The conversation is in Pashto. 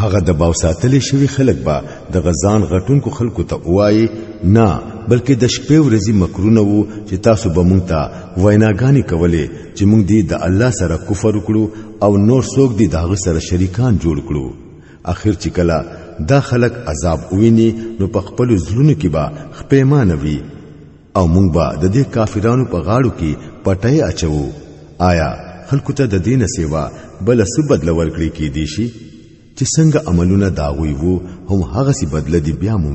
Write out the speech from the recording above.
هغه د باو ساتلې شوی خلک به د غزان غټونکو خلکو ته وایي نه بلکې د شپې ورځې مکرونه وو چې تاسو به مونږ ته ویناګانې کولې چې مونږ دې د الله سره کفر وکړو او نور څوک دې داغه سره شریکان جوړ کړو اخر چې کله دا خلک عذاب وویني نو په خپل ځلونو کې به خپېمانه وي او مونږ به د دې کافرانو په غاړو کې پټه اچو آیا خلکو ته د دین سیوا بل څه بدل ورکړي کې دي شي چې څنګه عملونه داوي وو هم هغه سي بدل دي بیا مونږ